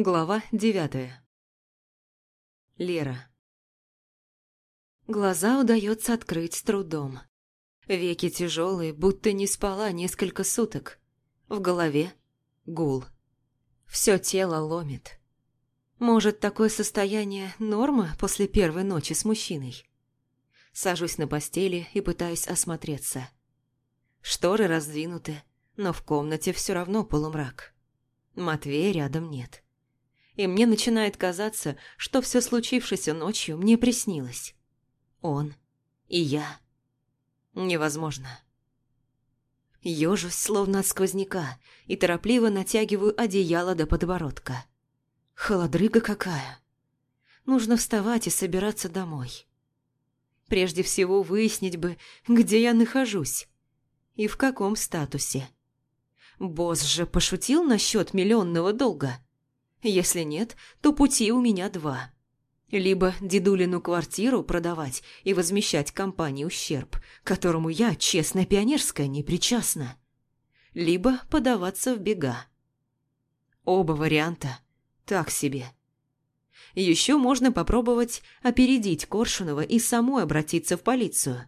Глава девятая. Лера. Глаза удается открыть с трудом. Веки тяжелые, будто не спала несколько суток. В голове гул. Все тело ломит. Может, такое состояние норма после первой ночи с мужчиной? Сажусь на постели и пытаюсь осмотреться. Шторы раздвинуты, но в комнате все равно полумрак. Матвея рядом нет и мне начинает казаться, что все случившееся ночью мне приснилось. Он и я. Невозможно. Ёжусь, словно от сквозняка, и торопливо натягиваю одеяло до подбородка. Холодрыга какая. Нужно вставать и собираться домой. Прежде всего выяснить бы, где я нахожусь и в каком статусе. Босс же пошутил насчет миллионного долга. Если нет, то пути у меня два. Либо дедулину квартиру продавать и возмещать компании ущерб, которому я, честная пионерская, не причастна. Либо подаваться в бега. Оба варианта так себе. Еще можно попробовать опередить Коршунова и самой обратиться в полицию.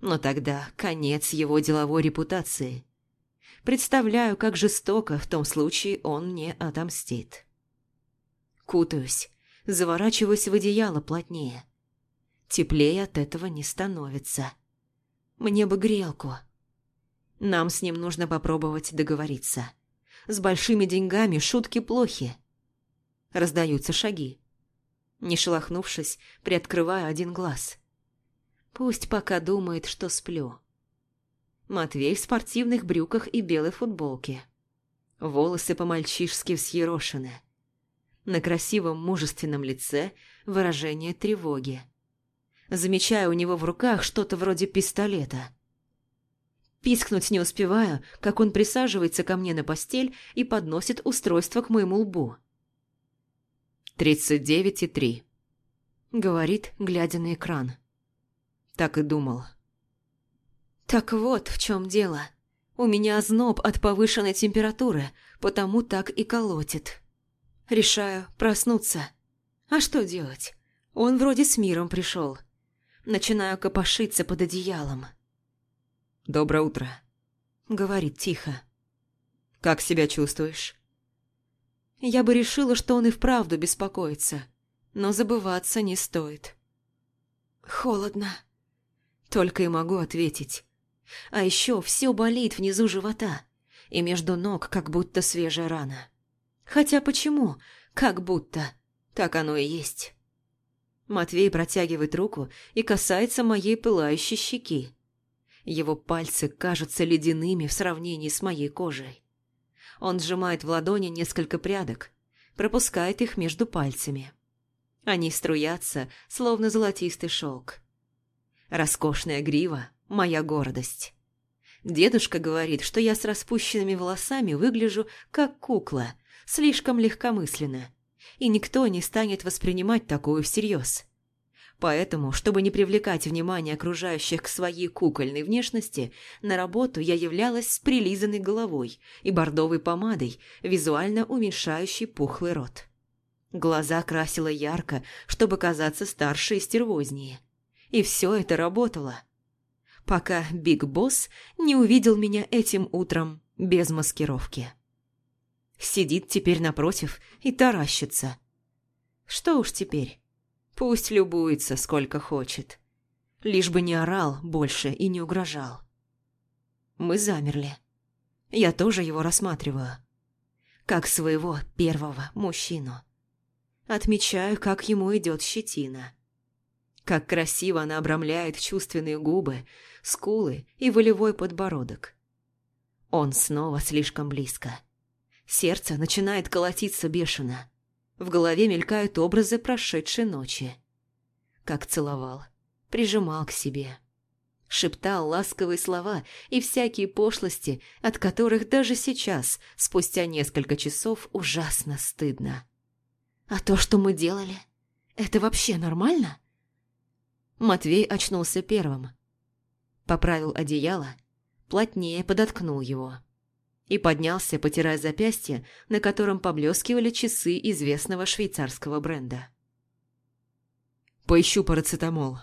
Но тогда конец его деловой репутации. Представляю, как жестоко в том случае он мне отомстит. Кутаюсь, заворачиваюсь в одеяло плотнее. Теплее от этого не становится. Мне бы грелку. Нам с ним нужно попробовать договориться. С большими деньгами шутки плохи. Раздаются шаги. Не шелохнувшись, приоткрываю один глаз. Пусть пока думает, что сплю. Матвей в спортивных брюках и белой футболке. Волосы по-мальчишски взъерошены. На красивом мужественном лице выражение тревоги. Замечаю у него в руках что-то вроде пистолета. Пискнуть не успеваю, как он присаживается ко мне на постель и подносит устройство к моему лбу. «Тридцать девять и три», — говорит, глядя на экран. Так и думал. «Так вот в чем дело. У меня озноб от повышенной температуры, потому так и колотит». Решаю проснуться. А что делать? Он вроде с миром пришел. Начинаю копошиться под одеялом. «Доброе утро», — говорит тихо. «Как себя чувствуешь?» Я бы решила, что он и вправду беспокоится, но забываться не стоит. «Холодно», — только и могу ответить. А еще все болит внизу живота, и между ног как будто свежая рана. Хотя почему? Как будто. Так оно и есть. Матвей протягивает руку и касается моей пылающей щеки. Его пальцы кажутся ледяными в сравнении с моей кожей. Он сжимает в ладони несколько прядок, пропускает их между пальцами. Они струятся, словно золотистый шелк. Роскошная грива – моя гордость. Дедушка говорит, что я с распущенными волосами выгляжу как кукла, слишком легкомысленно, и никто не станет воспринимать такую всерьез. Поэтому, чтобы не привлекать внимание окружающих к своей кукольной внешности, на работу я являлась с прилизанной головой и бордовой помадой, визуально уменьшающей пухлый рот. Глаза красила ярко, чтобы казаться старше и стервознее. И все это работало. Пока Биг Босс не увидел меня этим утром без маскировки. Сидит теперь напротив и таращится. Что уж теперь. Пусть любуется сколько хочет. Лишь бы не орал больше и не угрожал. Мы замерли. Я тоже его рассматриваю. Как своего первого мужчину. Отмечаю, как ему идет щетина. Как красиво она обрамляет чувственные губы, скулы и волевой подбородок. Он снова слишком близко. Сердце начинает колотиться бешено. В голове мелькают образы прошедшей ночи. Как целовал, прижимал к себе. Шептал ласковые слова и всякие пошлости, от которых даже сейчас, спустя несколько часов, ужасно стыдно. А то, что мы делали, это вообще нормально? Матвей очнулся первым. Поправил одеяло, плотнее подоткнул его и поднялся, потирая запястье, на котором поблескивали часы известного швейцарского бренда. «Поищу парацетамол»,